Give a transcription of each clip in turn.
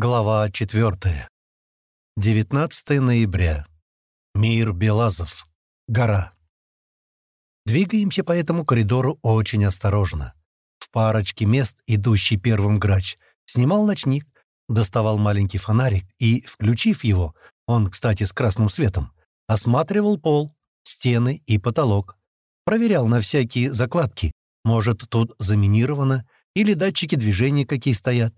Глава 4. 19 ноября. Мир Белазов. Гора. Двигаемся по этому коридору очень осторожно. В парочке мест, идущий первым грач, снимал ночник, доставал маленький фонарик и, включив его, он, кстати, с красным светом, осматривал пол, стены и потолок. Проверял на всякие закладки, может, тут заминировано, или датчики движения какие стоят.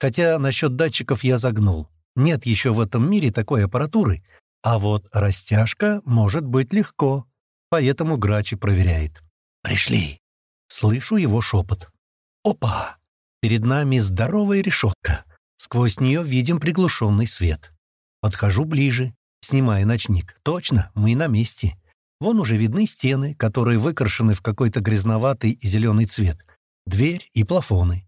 Хотя насчет датчиков я загнул. Нет еще в этом мире такой аппаратуры. А вот растяжка может быть легко. Поэтому Грачи проверяет. «Пришли!» Слышу его шепот. «Опа! Перед нами здоровая решетка. Сквозь нее видим приглушенный свет. Подхожу ближе, снимая ночник. Точно, мы на месте. Вон уже видны стены, которые выкрашены в какой-то грязноватый и зеленый цвет. Дверь и плафоны.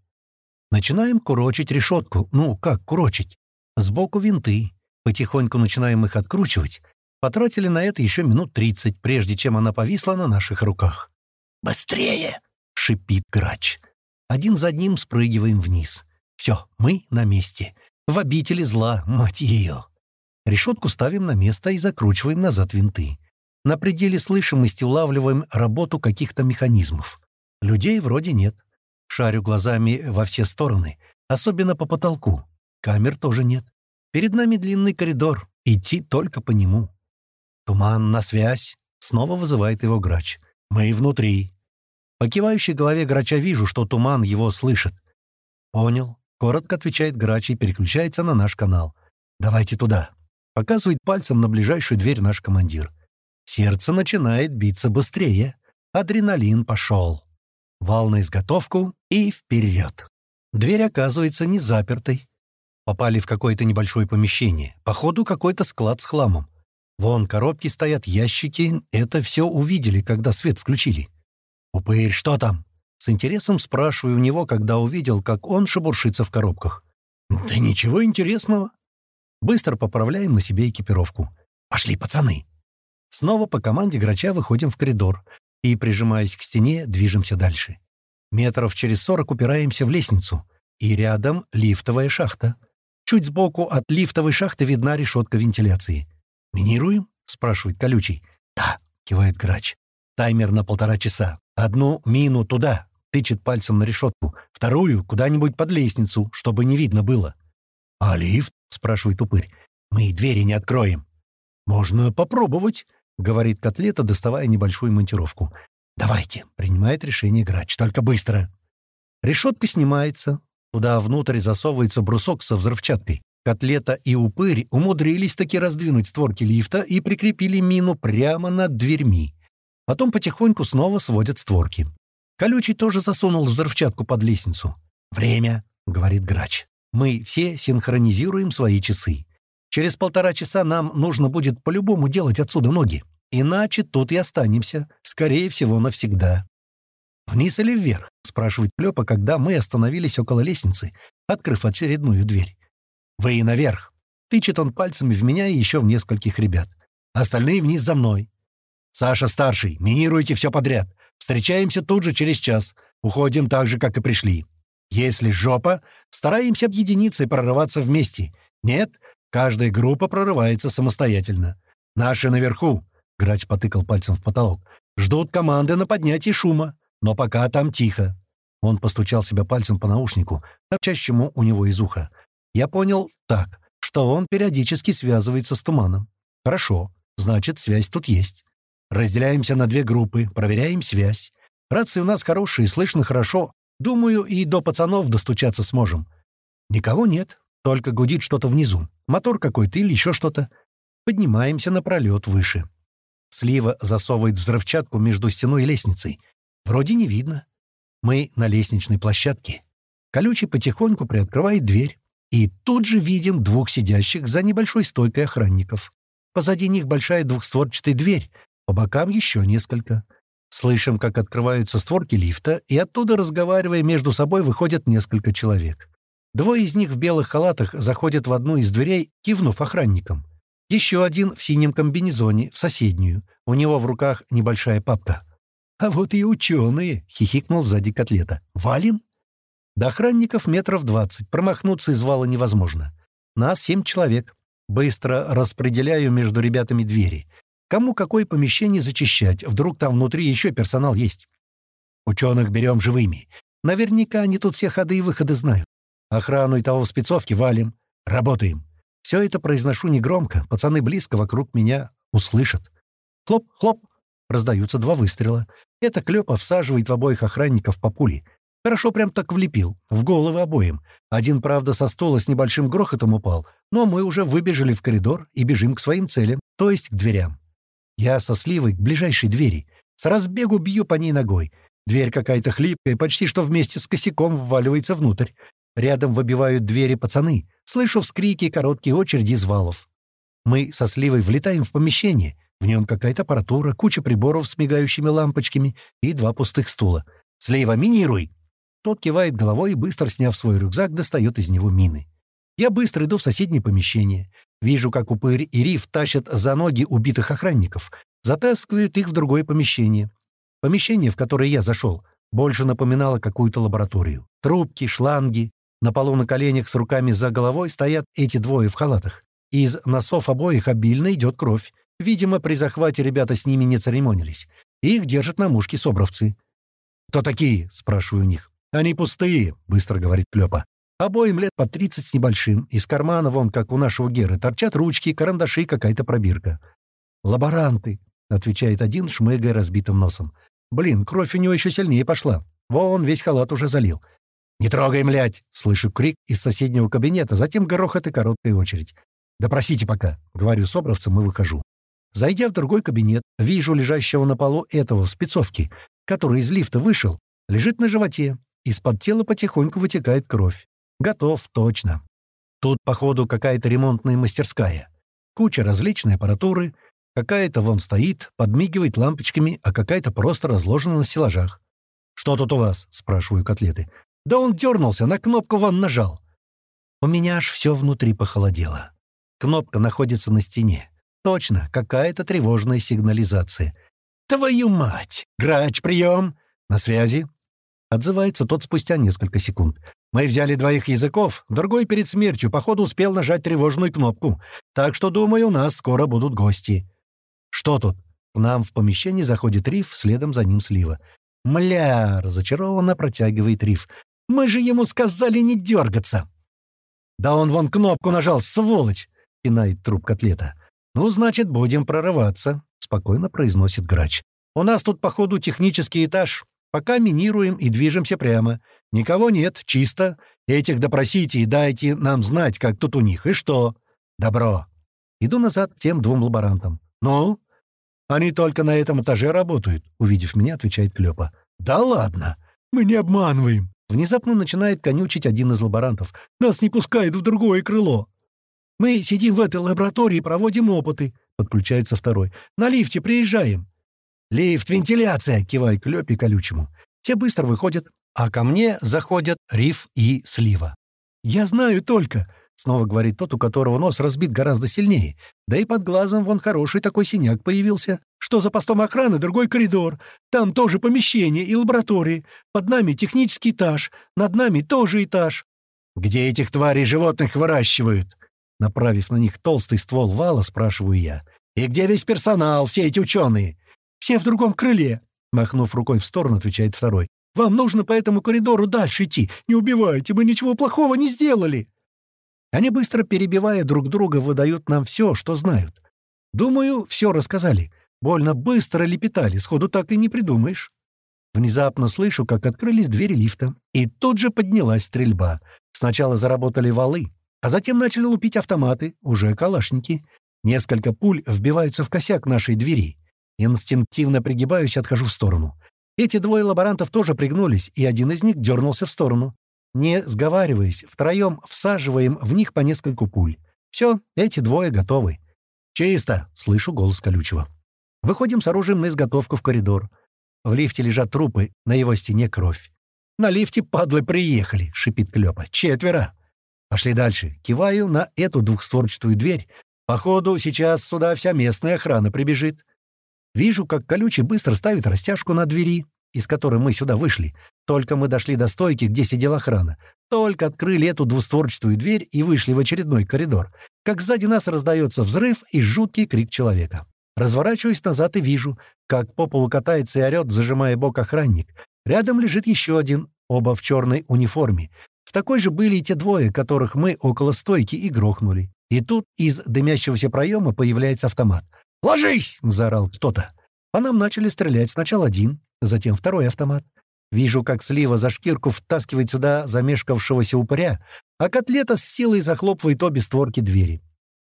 Начинаем курочить решетку. Ну, как курочить? Сбоку винты. Потихоньку начинаем их откручивать. Потратили на это еще минут тридцать, прежде чем она повисла на наших руках. «Быстрее!» — шипит грач. Один за одним спрыгиваем вниз. Все, мы на месте. В обители зла, мать ее. Решетку ставим на место и закручиваем назад винты. На пределе слышимости улавливаем работу каких-то механизмов. Людей вроде нет. Шарю глазами во все стороны, особенно по потолку. Камер тоже нет. Перед нами длинный коридор, идти только по нему. «Туман на связь!» — снова вызывает его грач. «Мы внутри». По кивающей голове грача вижу, что туман его слышит. «Понял», — коротко отвечает грач и переключается на наш канал. «Давайте туда», — показывает пальцем на ближайшую дверь наш командир. Сердце начинает биться быстрее. Адреналин пошел. Вал на изготовку и вперед. Дверь оказывается не запертой. Попали в какое-то небольшое помещение. Походу, какой-то склад с хламом. Вон коробки стоят, ящики. Это все увидели, когда свет включили. «Упырь, что там?» С интересом спрашиваю у него, когда увидел, как он шебуршится в коробках. «Да ничего интересного». Быстро поправляем на себе экипировку. «Пошли, пацаны!» Снова по команде грача выходим в коридор и, прижимаясь к стене, движемся дальше. Метров через сорок упираемся в лестницу, и рядом лифтовая шахта. Чуть сбоку от лифтовой шахты видна решетка вентиляции. «Минируем?» — спрашивает колючий. «Да», — кивает грач. «Таймер на полтора часа. Одну мину туда», — тычет пальцем на решетку. «Вторую куда-нибудь под лестницу, чтобы не видно было». «А лифт?» — спрашивает упырь. «Мы двери не откроем». «Можно попробовать», — говорит котлета, доставая небольшую монтировку. «Давайте», — принимает решение грач, — «только быстро». Решетка снимается. Туда внутрь засовывается брусок со взрывчаткой. Котлета и упырь умудрились таки раздвинуть створки лифта и прикрепили мину прямо над дверьми. Потом потихоньку снова сводят створки. Колючий тоже засунул взрывчатку под лестницу. «Время», — говорит грач. «Мы все синхронизируем свои часы. Через полтора часа нам нужно будет по-любому делать отсюда ноги. Иначе тут и останемся, скорее всего, навсегда. «Вниз или вверх?» — спрашивает Клёпа, когда мы остановились около лестницы, открыв очередную дверь. «Вы и наверх!» — тычет он пальцами в меня и еще в нескольких ребят. «Остальные вниз за мной!» «Саша старший, минируйте все подряд. Встречаемся тут же через час. Уходим так же, как и пришли. Если жопа, стараемся объединиться и прорываться вместе. Нет, каждая группа прорывается самостоятельно. Наши наверху. Грач потыкал пальцем в потолок. «Ждут команды на поднятие шума, но пока там тихо». Он постучал себя пальцем по наушнику, торчащему у него из уха. Я понял так, что он периодически связывается с туманом. «Хорошо, значит, связь тут есть. Разделяемся на две группы, проверяем связь. Рации у нас хорошие, слышно хорошо. Думаю, и до пацанов достучаться сможем. Никого нет, только гудит что-то внизу. Мотор какой-то или еще что-то. Поднимаемся на пролет выше. Слива засовывает взрывчатку между стеной и лестницей. Вроде не видно. Мы на лестничной площадке. Колючий потихоньку приоткрывает дверь. И тут же видим двух сидящих за небольшой стойкой охранников. Позади них большая двухстворчатая дверь, по бокам еще несколько. Слышим, как открываются створки лифта, и оттуда, разговаривая между собой, выходят несколько человек. Двое из них в белых халатах заходят в одну из дверей, кивнув охранникам. Еще один в синем комбинезоне, в соседнюю. У него в руках небольшая папка. «А вот и ученые!» — хихикнул сзади котлета. «Валим?» До охранников метров двадцать, промахнуться из вала невозможно. Нас семь человек. Быстро распределяю между ребятами двери. Кому какое помещение зачищать, вдруг там внутри еще персонал есть. Ученых берем живыми. Наверняка они тут все ходы и выходы знают. Охрану и того в спецовке валим. Работаем. Все это произношу негромко. Пацаны близко вокруг меня услышат. Хлоп, хлоп. Раздаются два выстрела. Это Клёпа всаживает в обоих охранников по пули. Хорошо прям так влепил. В головы обоим. Один, правда, со стола с небольшим грохотом упал, но мы уже выбежали в коридор и бежим к своим целям, то есть к дверям. Я со сливой к ближайшей двери. С разбегу бью по ней ногой. Дверь какая-то хлипкая, почти что вместе с косяком вваливается внутрь. Рядом выбивают двери пацаны. Слышу вскрики и короткие очереди из валов. Мы со сливой влетаем в помещение. В нем какая-то аппаратура, куча приборов с мигающими лампочками и два пустых стула. «Слива, минируй!» Тот кивает головой и, быстро сняв свой рюкзак, достает из него мины. Я быстро иду в соседнее помещение. Вижу, как упырь и риф тащат за ноги убитых охранников, затаскивают их в другое помещение. Помещение, в которое я зашел, больше напоминало какую-то лабораторию. Трубки, шланги. На полу на коленях с руками за головой стоят эти двое в халатах. Из носов обоих обильно идет кровь. Видимо, при захвате ребята с ними не церемонились. Их держат на мушке собровцы. «Кто такие?» — спрашиваю у них. «Они пустые», — быстро говорит Клёпа. Обоим лет по тридцать с небольшим. Из кармана, вон, как у нашего Геры, торчат ручки, карандаши, какая-то пробирка. «Лаборанты», — отвечает один, шмыгая разбитым носом. «Блин, кровь у него еще сильнее пошла. Вон, весь халат уже залил. «Не трогай, млядь!» — слышу крик из соседнего кабинета, затем грохот и короткая очередь. «Допросите пока», — говорю собравцам и выхожу. Зайдя в другой кабинет, вижу лежащего на полу этого в спецовке, который из лифта вышел, лежит на животе. Из-под тела потихоньку вытекает кровь. Готов, точно. Тут, походу, какая-то ремонтная мастерская. Куча различной аппаратуры. Какая-то вон стоит, подмигивает лампочками, а какая-то просто разложена на стеллажах. «Что тут у вас?» — спрашиваю котлеты. «Да он дернулся, на кнопку вон нажал». У меня аж все внутри похолодело. Кнопка находится на стене. Точно, какая-то тревожная сигнализация. «Твою мать! Грач, прием!» «На связи!» Отзывается тот спустя несколько секунд. Мы взяли двоих языков, другой перед смертью, походу, успел нажать тревожную кнопку. Так что, думаю, у нас скоро будут гости. Что тут? К нам в помещении заходит Риф, следом за ним Слива. «Мля!» — разочарованно протягивает Риф. «Мы же ему сказали не дергаться!» «Да он вон кнопку нажал, сволочь!» — пинает труп котлета. «Ну, значит, будем прорываться», — спокойно произносит грач. «У нас тут, походу, технический этаж. Пока минируем и движемся прямо. Никого нет, чисто. Этих допросите и дайте нам знать, как тут у них. И что? Добро. Иду назад к тем двум лаборантам. Ну? Они только на этом этаже работают, увидев меня, отвечает Клёпа. Да ладно, мы не обманываем. Внезапно начинает конючить один из лаборантов. Нас не пускают в другое крыло. Мы сидим в этой лаборатории и проводим опыты, подключается второй. На лифте приезжаем. «Лифт, вентиляция!» — кивает Клёпе колючему. Те быстро выходят, а ко мне заходят Риф и Слива. «Я знаю только», — снова говорит тот, у которого нос разбит гораздо сильнее. Да и под глазом вон хороший такой синяк появился. Что за постом охраны другой коридор? Там тоже помещение и лаборатории. Под нами технический этаж, над нами тоже этаж. «Где этих тварей животных выращивают?» Направив на них толстый ствол вала, спрашиваю я. «И где весь персонал, все эти ученые?» «Все в другом крыле», — махнув рукой в сторону, отвечает второй. Вам нужно по этому коридору дальше идти. Не убивайте, мы ничего плохого не сделали!» Они быстро перебивая друг друга выдают нам все, что знают. Думаю, все рассказали. Больно быстро лепетали, сходу так и не придумаешь. Внезапно слышу, как открылись двери лифта, и тут же поднялась стрельба. Сначала заработали валы, а затем начали лупить автоматы, уже калашники. Несколько пуль вбиваются в косяк нашей двери. Инстинктивно пригибаюсь, отхожу в сторону. Эти двое лаборантов тоже пригнулись, и один из них дернулся в сторону. Не сговариваясь, втроем всаживаем в них по нескольку пуль. Все, эти двое готовы. «Чисто!» — слышу голос колючего. Выходим с оружием на изготовку в коридор. В лифте лежат трупы, на его стене кровь. «На лифте, падлы, приехали!» — шипит Клёпа. «Четверо!» Пошли дальше. Киваю на эту двухстворчатую дверь. Походу, сейчас сюда вся местная охрана прибежит. Вижу, как колючий быстро ставит растяжку на двери. из которой мы сюда вышли. Только мы дошли до стойки, где сидела охрана. Только открыли эту двустворчатую дверь и вышли в очередной коридор. Как сзади нас раздается взрыв и жуткий крик человека. Разворачиваюсь назад и вижу, как по полу катается и орёт, зажимая бок охранник. Рядом лежит еще один, оба в черной униформе. В такой же были и те двое, которых мы около стойки и грохнули. И тут из дымящегося проема появляется автомат. «Ложись!» — заорал кто-то. По нам начали стрелять сначала один, затем второй автомат. Вижу, как слива за шкирку втаскивает сюда замешкавшегося упыря, а котлета с силой захлопывает обе створки двери.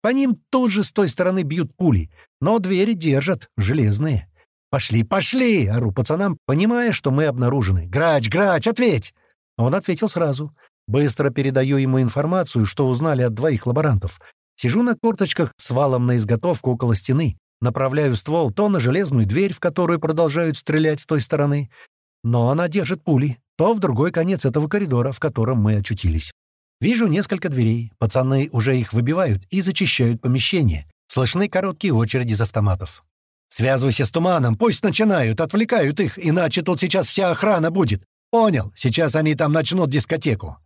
По ним тут же с той стороны бьют пули, но двери держат, железные. «Пошли, пошли!» — ору пацанам, понимая, что мы обнаружены. «Грач, грач, ответь!» Он ответил сразу. Быстро передаю ему информацию, что узнали от двоих лаборантов. Сижу на корточках с валом на изготовку около стены. Направляю ствол то на железную дверь, в которую продолжают стрелять с той стороны, но она держит пули, то в другой конец этого коридора, в котором мы очутились. Вижу несколько дверей. Пацаны уже их выбивают и зачищают помещение. Слышны короткие очереди из автоматов. Связывайся с туманом, пусть начинают, отвлекают их, иначе тут сейчас вся охрана будет. Понял, сейчас они там начнут дискотеку.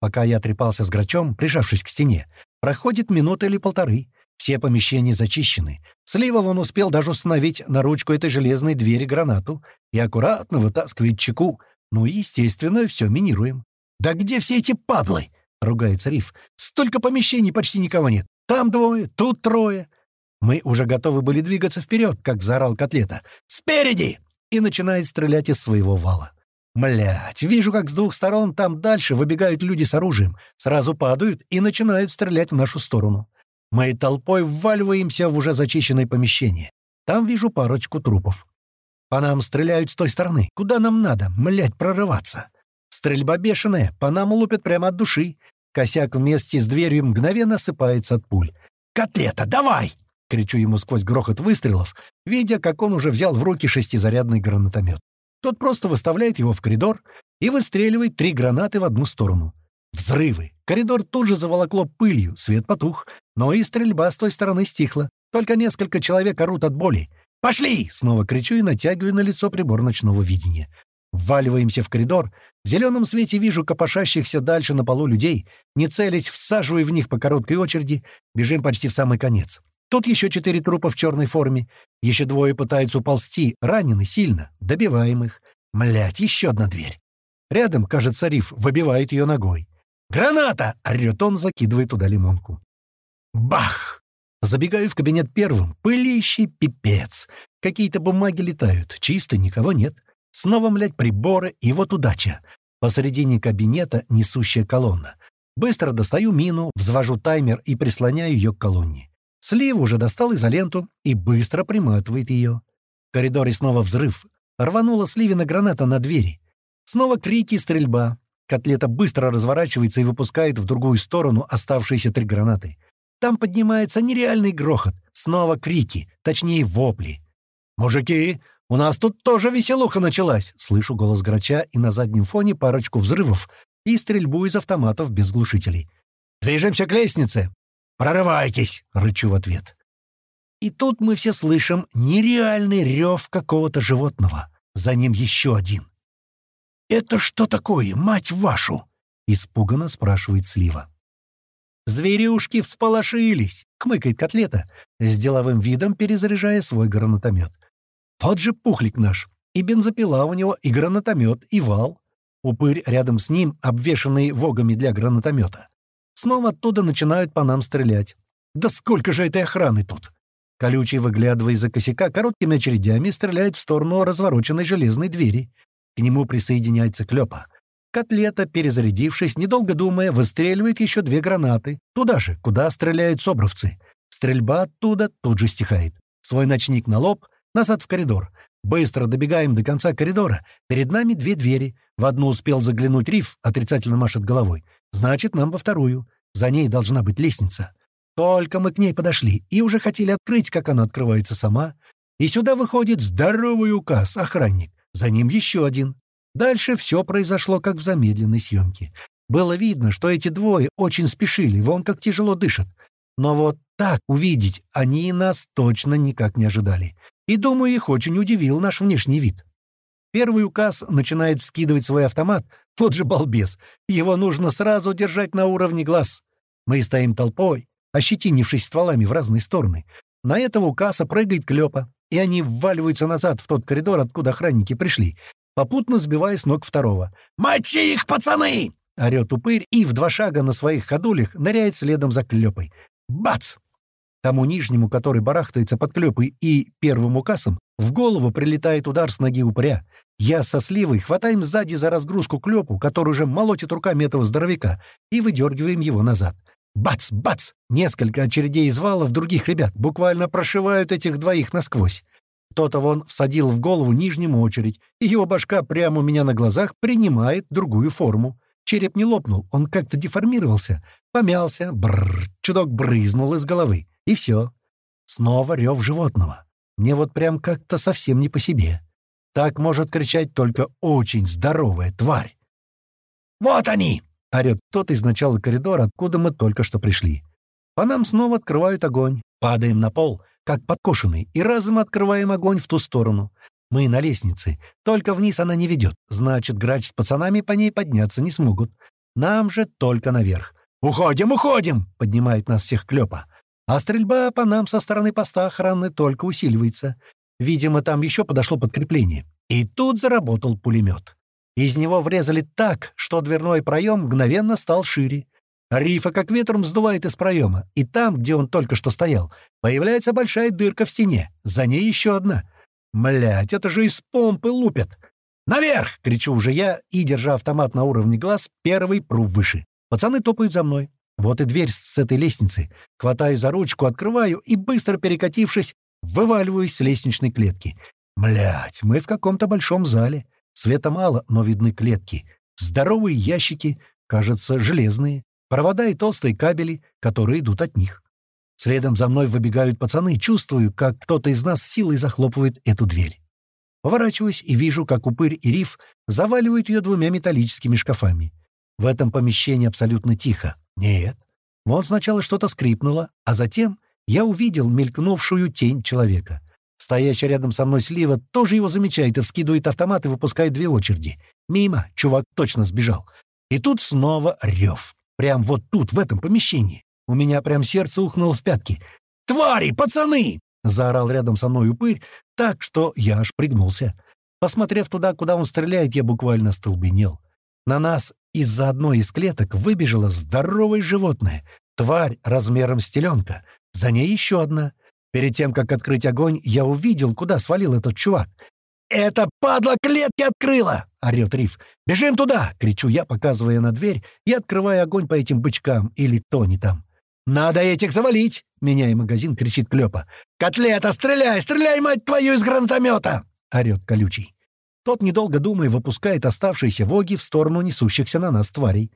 Пока я трепался с грачом, прижавшись к стене, проходит минута или полторы. Все помещения зачищены. Слива он успел даже установить на ручку этой железной двери гранату и аккуратно вытаскивает чеку. Ну естественно, все минируем. «Да где все эти падлы?» — ругается Риф. «Столько помещений, почти никого нет. Там двое, тут трое. Мы уже готовы были двигаться вперед, как заорал котлета. «Спереди!» и начинает стрелять из своего вала. Млять, вижу, как с двух сторон там дальше выбегают люди с оружием, сразу падают и начинают стрелять в нашу сторону. Мы толпой вваливаемся в уже зачищенное помещение. Там вижу парочку трупов. По нам стреляют с той стороны. Куда нам надо, млять, прорываться? Стрельба бешеная, по нам лупят прямо от души. Косяк вместе с дверью мгновенно осыпается от пуль. «Котлета, давай!» — кричу ему сквозь грохот выстрелов, видя, как он уже взял в руки шестизарядный гранатомет. Тот просто выставляет его в коридор и выстреливает три гранаты в одну сторону. Взрывы. Коридор тут же заволокло пылью, свет потух, но и стрельба с той стороны стихла. Только несколько человек орут от боли. «Пошли!» — снова кричу и натягиваю на лицо прибор ночного видения. Вваливаемся в коридор. В зеленом свете вижу копошащихся дальше на полу людей. Не целясь, всаживаю в них по короткой очереди. Бежим почти в самый конец. Тут еще четыре трупа в черной форме. Еще двое пытаются уползти, ранены сильно. Добиваем их. Млять, еще одна дверь. Рядом, кажется, Риф выбивает ее ногой. «Граната!» — орёт он, закидывая туда лимонку. Бах! Забегаю в кабинет первым. Пылищий пипец. Какие-то бумаги летают. Чисто, никого нет. Снова, млять, приборы, и вот удача. Посередине кабинета несущая колонна. Быстро достаю мину, взвожу таймер и прислоняю ее к колонне. Слив уже достал изоленту и быстро приматывает ее. В коридоре снова взрыв. Рванула Сливина граната на двери. Снова крики и стрельба. Котлета быстро разворачивается и выпускает в другую сторону оставшиеся три гранаты. Там поднимается нереальный грохот. Снова крики, точнее вопли. «Мужики, у нас тут тоже веселуха началась!» Слышу голос грача и на заднем фоне парочку взрывов и стрельбу из автоматов без глушителей. «Движемся к лестнице!» «Прорывайтесь!» — рычу в ответ. И тут мы все слышим нереальный рев какого-то животного. За ним еще один. «Это что такое, мать вашу?» — испуганно спрашивает Слива. «Зверюшки всполошились!» — хмыкает котлета, с деловым видом перезаряжая свой гранатомет. «Вот же пухлик наш! И бензопила у него, и гранатомет, и вал. Упырь рядом с ним, обвешанный вогами для гранатомета. Снова оттуда начинают по нам стрелять. Да сколько же этой охраны тут? Колючий, выглядывая из-за косяка, короткими очередями стреляет в сторону развороченной железной двери. К нему присоединяется Клёпа. Котлета, перезарядившись, недолго думая, выстреливает еще две гранаты. Туда же, куда стреляют собровцы. Стрельба оттуда тут же стихает. Свой ночник на лоб, назад в коридор. Быстро добегаем до конца коридора. Перед нами две двери. В одну успел заглянуть Риф, отрицательно машет головой. Значит, нам во вторую. За ней должна быть лестница. Только мы к ней подошли и уже хотели открыть, как она открывается сама. И сюда выходит здоровый указ, охранник. За ним еще один. Дальше все произошло, как в замедленной съемке. Было видно, что эти двое очень спешили, вон как тяжело дышат. Но вот так увидеть они нас точно никак не ожидали. И, думаю, их очень удивил наш внешний вид. Первый указ начинает скидывать свой автомат. Вот же балбес. Его нужно сразу держать на уровне глаз. Мы стоим толпой, ощетинившись стволами в разные стороны. На этого указа прыгает Клёпа, и они вваливаются назад в тот коридор, откуда охранники пришли, попутно сбивая с ног второго. «Мочи их, пацаны!» — орёт упырь и в два шага на своих ходулях ныряет следом за Клёпой. Бац! Тому нижнему, который барахтается под Клёпой, и первым указом в голову прилетает удар с ноги упыря. Я со сливой хватаем сзади за разгрузку Клёпу, который уже молотит руками этого здоровяка, и выдергиваем его назад. Бац! Бац! Несколько очередей из валов других ребят буквально прошивают этих двоих насквозь. Кто-то вон всадил в голову нижнему очередь, и его башка прямо у меня на глазах принимает другую форму. Череп не лопнул, он как-то деформировался, помялся, бррр, чудок брызнул из головы, и все. Снова рев животного. Мне вот прям как-то совсем не по себе. Так может кричать только очень здоровая тварь. «Вот они!» — орёт тот из начала коридора, откуда мы только что пришли. По нам снова открывают огонь. Падаем на пол, как подкошенный, и разом открываем огонь в ту сторону. Мы на лестнице, только вниз она не ведет, значит, грач с пацанами по ней подняться не смогут. Нам же только наверх. «Уходим, уходим!» — поднимает нас всех Клёпа. А стрельба по нам со стороны поста охраны только усиливается. Видимо, там еще подошло подкрепление. И тут заработал пулемет. Из него врезали так, что дверной проем мгновенно стал шире. Рифа как ветром сдувает из проема, и там, где он только что стоял, появляется большая дырка в стене, за ней еще одна. Млять, это же из помпы лупят. «Наверх!» — кричу уже я, и, держа автомат на уровне глаз, первый пру выше. Пацаны топают за мной. Вот и дверь с этой лестницы. Хватаю за ручку, открываю и, быстро перекатившись, вываливаюсь с лестничной клетки. Млять, мы в каком-то большом зале. Света мало, но видны клетки. Здоровые ящики, кажется, железные. Провода и толстые кабели, которые идут от них. Следом за мной выбегают пацаны, чувствую, как кто-то из нас силой захлопывает эту дверь. Поворачиваюсь и вижу, как упырь и риф заваливают ее двумя металлическими шкафами. В этом помещении абсолютно тихо. Нет. Вот сначала что-то скрипнуло, а затем я увидел мелькнувшую тень человека. Стоящий рядом со мной слива тоже его замечает и вскидывает автомат и выпускает две очереди. Мимо, чувак точно сбежал. И тут снова рев. Прям вот тут, в этом помещении. У меня прям сердце ухнуло в пятки. «Твари, пацаны!» — заорал рядом со мной упырь, так что я аж пригнулся. Посмотрев туда, куда он стреляет, я буквально столбенел. На нас из-за одной из клеток выбежало здоровое животное, тварь размером с теленка. За ней еще одна — Перед тем, как открыть огонь, я увидел, куда свалил этот чувак. «Это падла клетки открыла!» — орёт Риф. «Бежим туда!» — кричу я, показывая на дверь и открывая огонь по этим бычкам или кто они там. «Надо этих завалить!» — меняя магазин, кричит Клёпа. «Котлета, стреляй! Стреляй, мать твою, из гранатомета!» — орёт Колючий. Тот, недолго думая, выпускает оставшиеся воги в сторону несущихся на нас тварей.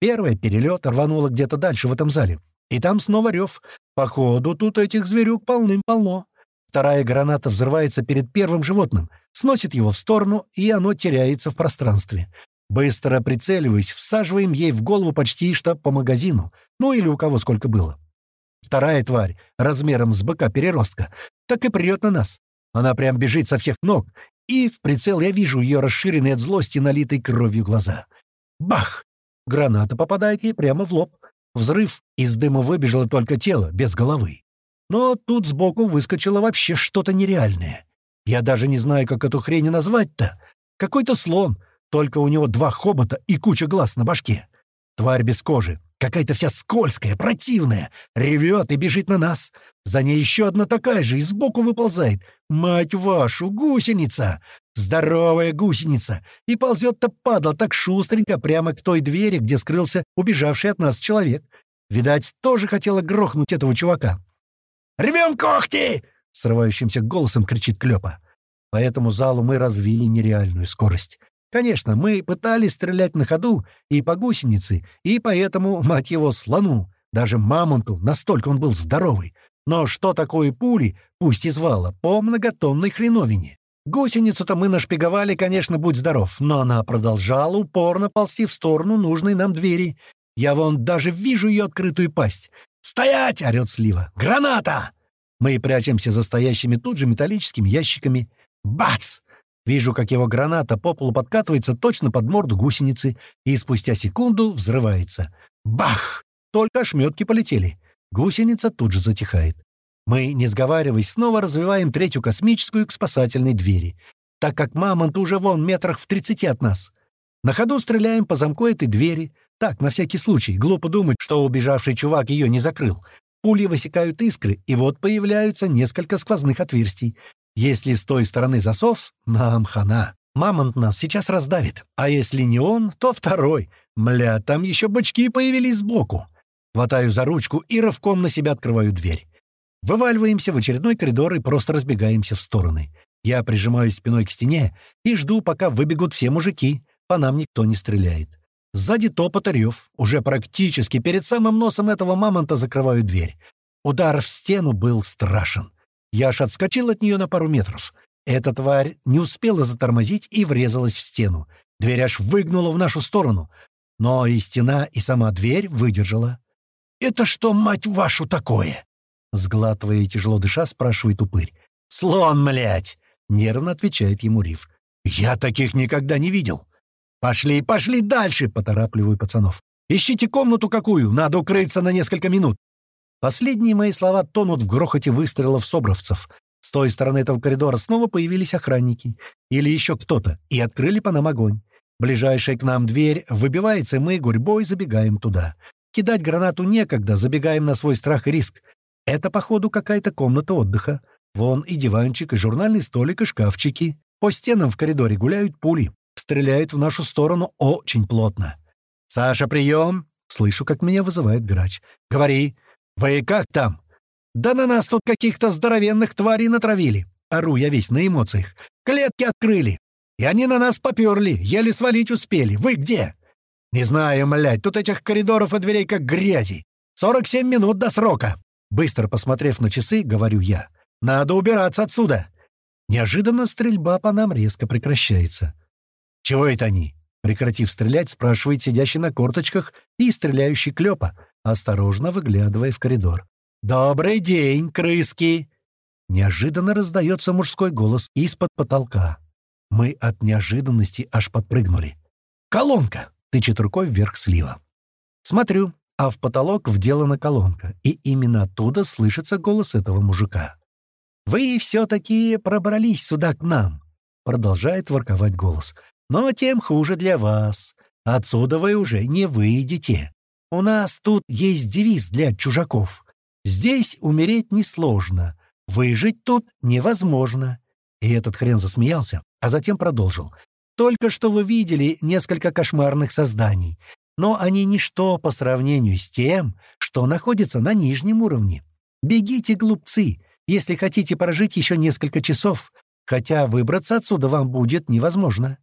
Первая перелет рванула где-то дальше в этом зале. И там снова рев. Походу, тут этих зверюк полным-полно. Вторая граната взрывается перед первым животным, сносит его в сторону, и оно теряется в пространстве. Быстро прицеливаясь, всаживаем ей в голову почти что по магазину, ну или у кого сколько было. Вторая тварь, размером с быка-переростка, так и прет на нас. Она прям бежит со всех ног, и в прицел я вижу ее расширенные от злости налитой кровью глаза. Бах! Граната попадает ей прямо в лоб. Взрыв, из дыма выбежало только тело, без головы. Но тут сбоку выскочило вообще что-то нереальное. Я даже не знаю, как эту хрень назвать-то. Какой-то слон, только у него два хобота и куча глаз на башке. Тварь без кожи, какая-то вся скользкая, противная, ревет и бежит на нас. За ней еще одна такая же и сбоку выползает. Мать вашу, гусеница! Здоровая гусеница! И ползет-то падла так шустренько прямо к той двери, где скрылся убежавший от нас человек. Видать, тоже хотела грохнуть этого чувака. «Рвем когти!» — срывающимся голосом кричит Клёпа. По этому залу мы развили нереальную скорость. Конечно, мы пытались стрелять на ходу и по гусенице, и поэтому, мать его, слону, даже мамонту, настолько он был здоровый. Но что такое пули, пусть из вала, по многотонной хреновине? Гусеницу-то мы нашпиговали, конечно, будь здоров, но она продолжала упорно ползти в сторону нужной нам двери. Я вон даже вижу ее открытую пасть. «Стоять!» — орёт Слива. «Граната!» Мы прячемся за стоящими тут же металлическими ящиками. Бац! Вижу, как его граната по полу подкатывается точно под морду гусеницы и спустя секунду взрывается. Бах! Только ошметки полетели. Гусеница тут же затихает. Мы, не сговариваясь, снова развиваем третью космическую к спасательной двери, так как мамонт уже вон метрах в тридцати от нас. На ходу стреляем по замку этой двери. Так, на всякий случай. Глупо думать, что убежавший чувак ее не закрыл. Пули высекают искры, и вот появляются несколько сквозных отверстий. Если с той стороны засов, нам хана. Мамонт нас сейчас раздавит. А если не он, то второй. Мля, там еще бочки появились сбоку. Хватаю за ручку и рывком на себя открываю дверь. Вываливаемся в очередной коридор и просто разбегаемся в стороны. Я прижимаюсь спиной к стене и жду, пока выбегут все мужики. По нам никто не стреляет. Сзади топот рев. Уже практически перед самым носом этого мамонта закрываю дверь. Удар в стену был страшен. Я аж отскочил от нее на пару метров. Эта тварь не успела затормозить и врезалась в стену. Дверь аж выгнула в нашу сторону. Но и стена, и сама дверь выдержала. «Это что, мать вашу, такое?» Сглатывая и тяжело дыша, спрашивает упырь. «Слон, млять!» — нервно отвечает ему Риф. «Я таких никогда не видел!» «Пошли, пошли дальше!» — поторапливаю пацанов. «Ищите комнату какую, надо укрыться на несколько минут!» Последние мои слова тонут в грохоте выстрелов собровцев. С той стороны этого коридора снова появились охранники. Или еще кто-то, и открыли по нам огонь. Ближайшая к нам дверь выбивается, мы гурьбой забегаем туда. Кидать гранату некогда, забегаем на свой страх и риск. Это, походу, какая-то комната отдыха. Вон и диванчик, и журнальный столик, и шкафчики. По стенам в коридоре гуляют пули. Стреляют в нашу сторону очень плотно. «Саша, прием!» Слышу, как меня вызывает грач. «Говори! Вы как там?» «Да на нас тут каких-то здоровенных тварей натравили!» Ору я весь на эмоциях. «Клетки открыли! И они на нас поперли, еле свалить успели. Вы где?» «Не знаю, млядь, тут этих коридоров и дверей как грязи. 47 минут до срока!» Быстро посмотрев на часы, говорю я. «Надо убираться отсюда!» Неожиданно стрельба по нам резко прекращается. «Чего это они?» Прекратив стрелять, спрашивает сидящий на корточках и стреляющий Клёпа, осторожно выглядывая в коридор. «Добрый день, крыски!» Неожиданно раздается мужской голос из-под потолка. Мы от неожиданности аж подпрыгнули. «Колонка!» — тычет рукой вверх слива. Смотрю, а в потолок вделана колонка, и именно оттуда слышится голос этого мужика. «Вы все-таки пробрались сюда к нам», — продолжает ворковать голос. «Но тем хуже для вас. Отсюда вы уже не выйдете. У нас тут есть девиз для чужаков. Здесь умереть несложно, выжить тут невозможно». И этот хрен засмеялся, а затем продолжил. «Только что вы видели несколько кошмарных созданий но они ничто по сравнению с тем, что находится на нижнем уровне. Бегите, глупцы, если хотите прожить еще несколько часов, хотя выбраться отсюда вам будет невозможно.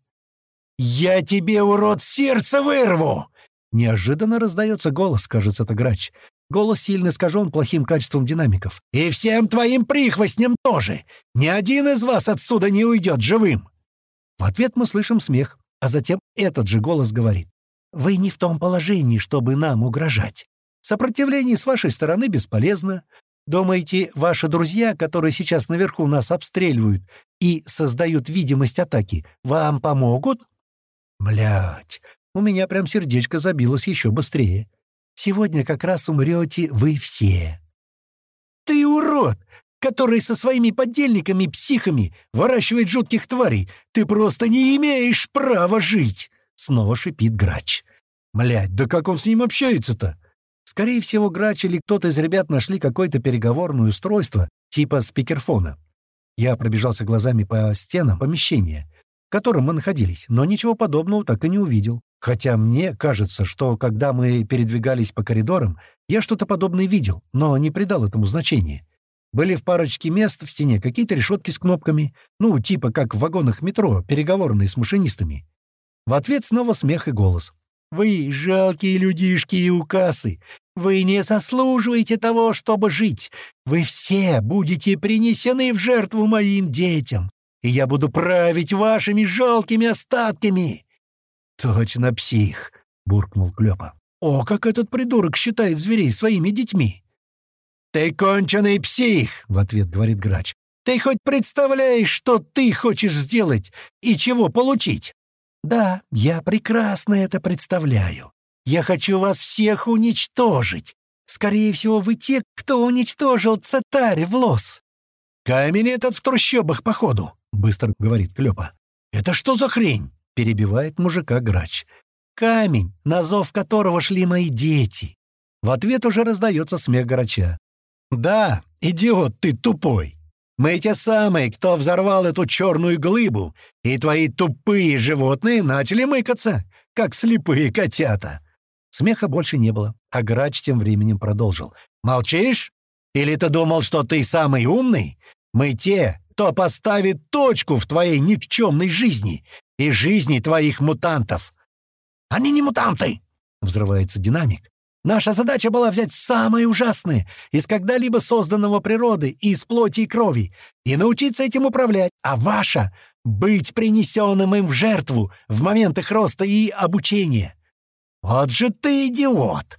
«Я тебе, урод, сердце вырву!» Неожиданно раздается голос, кажется, это грач. Голос сильно искажен плохим качеством динамиков. «И всем твоим прихвостням тоже! Ни один из вас отсюда не уйдет живым!» В ответ мы слышим смех, а затем этот же голос говорит. Вы не в том положении, чтобы нам угрожать. Сопротивление с вашей стороны бесполезно. Думаете, ваши друзья, которые сейчас наверху нас обстреливают и создают видимость атаки, вам помогут? Блять, у меня прям сердечко забилось еще быстрее. Сегодня как раз умрете вы все. Ты урод, который со своими подельниками-психами выращивает жутких тварей. Ты просто не имеешь права жить. Снова шипит грач. Млять, да как он с ним общается-то? Скорее всего, грач или кто-то из ребят нашли какое-то переговорное устройство, типа спикерфона. Я пробежался глазами по стенам помещения, в котором мы находились, но ничего подобного так и не увидел. Хотя мне кажется, что когда мы передвигались по коридорам, я что-то подобное видел, но не придал этому значения. Были в парочке мест в стене какие-то решетки с кнопками, ну, типа как в вагонах метро, переговорные с машинистами. В ответ снова смех и голос. «Вы, жалкие людишки и укасы, вы не заслуживаете того, чтобы жить. Вы все будете принесены в жертву моим детям, и я буду править вашими жалкими остатками». «Точно псих», — буркнул Клёпа. «О, как этот придурок считает зверей своими детьми!» «Ты конченый псих!» — в ответ говорит грач. Ты хоть представляешь, что ты хочешь сделать и чего получить?» «Да, я прекрасно это представляю. Я хочу вас всех уничтожить. Скорее всего, вы те, кто уничтожил Цатарь в лос». «Камень этот в трущобах, походу», — быстро говорит Клёпа. «Это что за хрень?» — перебивает мужика грач. «Камень, на зов которого шли мои дети». В ответ уже раздается смех грача. «Да, идиот ты тупой. Мы те самые, кто взорвал эту черную глыбу, и твои тупые животные начали мыкаться, как слепые котята». Смеха больше не было, а грач тем временем продолжил. «Молчишь? Или ты думал, что ты самый умный? Мы те, кто поставит точку в твоей никчемной жизни и жизни твоих мутантов». «Они не мутанты!» — взрывается динамик. «Наша задача была взять самое ужасное из когда-либо созданного природы, из плоти и крови, и научиться этим управлять, а ваша — быть принесенным им в жертву в момент их роста и обучения». «Вот же ты идиот!»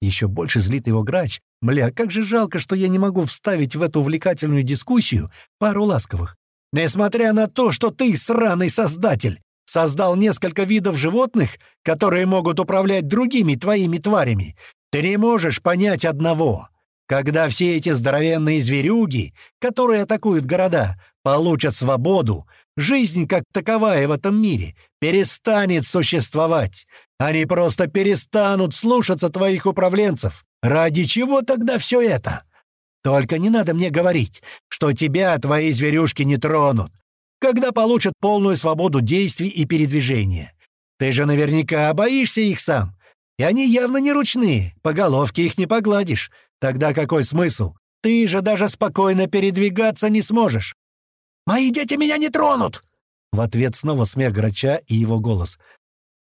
Еще больше злит его грач, Мля, как же жалко, что я не могу вставить в эту увлекательную дискуссию пару ласковых. Несмотря на то, что ты, сраный создатель, создал несколько видов животных, которые могут управлять другими твоими тварями, ты не можешь понять одного. Когда все эти здоровенные зверюги, которые атакуют города, получат свободу, жизнь как таковая в этом мире перестанет существовать. Они просто перестанут слушаться твоих управленцев. Ради чего тогда все это? Только не надо мне говорить, что тебя твои зверюшки не тронут, когда получат полную свободу действий и передвижения. Ты же наверняка боишься их сам. И они явно не ручные, по головке их не погладишь. Тогда какой смысл? Ты же даже спокойно передвигаться не сможешь. «Мои дети меня не тронут!» В ответ снова смех грача и его голос.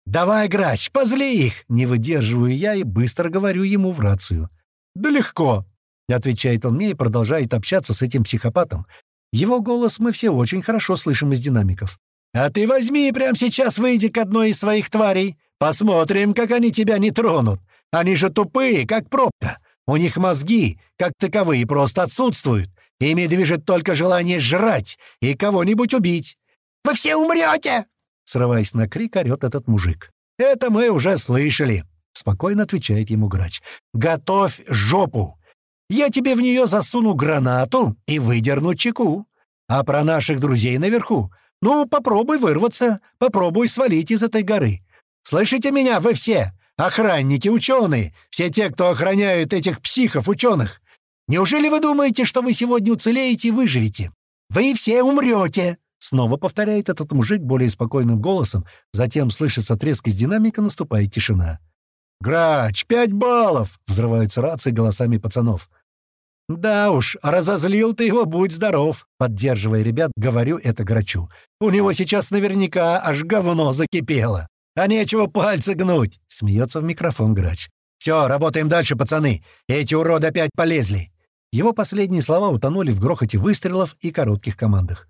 «Давай, грач, позли их!» Не выдерживаю я и быстро говорю ему в рацию. «Да легко!» — отвечает он мне и продолжает общаться с этим психопатом. Его голос мы все очень хорошо слышим из динамиков. «А ты возьми и прямо сейчас выйди к одной из своих тварей. Посмотрим, как они тебя не тронут. Они же тупые, как пробка. У них мозги, как таковые, просто отсутствуют. Ими движет только желание жрать и кого-нибудь убить. «Вы все умрете!» Срываясь на крик, орёт этот мужик. «Это мы уже слышали», — спокойно отвечает ему грач. «Готовь жопу! Я тебе в нее засуну гранату и выдерну чеку. А про наших друзей наверху? Ну, попробуй вырваться, попробуй свалить из этой горы. Слышите меня, вы все? Охранники, ученые, все те, кто охраняют этих психов-ученых. Неужели вы думаете, что вы сегодня уцелеете и выживете? Вы все умрете!» Снова повторяет этот мужик более спокойным голосом, затем слышится треск из динамика, наступает тишина. «Грач, пять баллов!» — взрываются рации голосами пацанов. «Да уж, разозлил ты его, будь здоров!» Поддерживая ребят, говорю это Грачу. «У него сейчас наверняка аж говно закипело. А нечего пальцы гнуть!» — смеется в микрофон Грач. «Все, работаем дальше, пацаны. Эти уроды опять полезли!» Его последние слова утонули в грохоте выстрелов и коротких командах.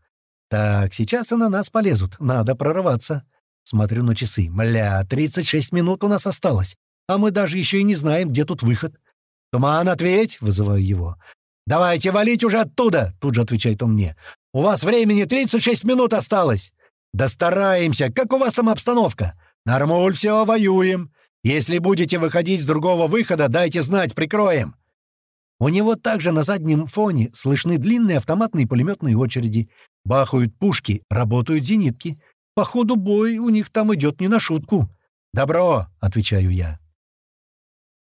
Так, сейчас и на нас полезут. Надо прорываться. Смотрю на часы. Мля, 36 минут у нас осталось. А мы даже еще и не знаем, где тут выход. «Туман, ответь!» — вызываю его. «Давайте валить уже оттуда!» — тут же отвечает он мне. «У вас времени 36 минут осталось!» «Да стараемся! Как у вас там обстановка?» «Нормуль, все, воюем! Если будете выходить с другого выхода, дайте знать, прикроем!» У него также на заднем фоне слышны длинные автоматные пулеметные очереди. Бахают пушки, работают зенитки. Походу, бой у них там идет не на шутку. «Добро», — отвечаю я.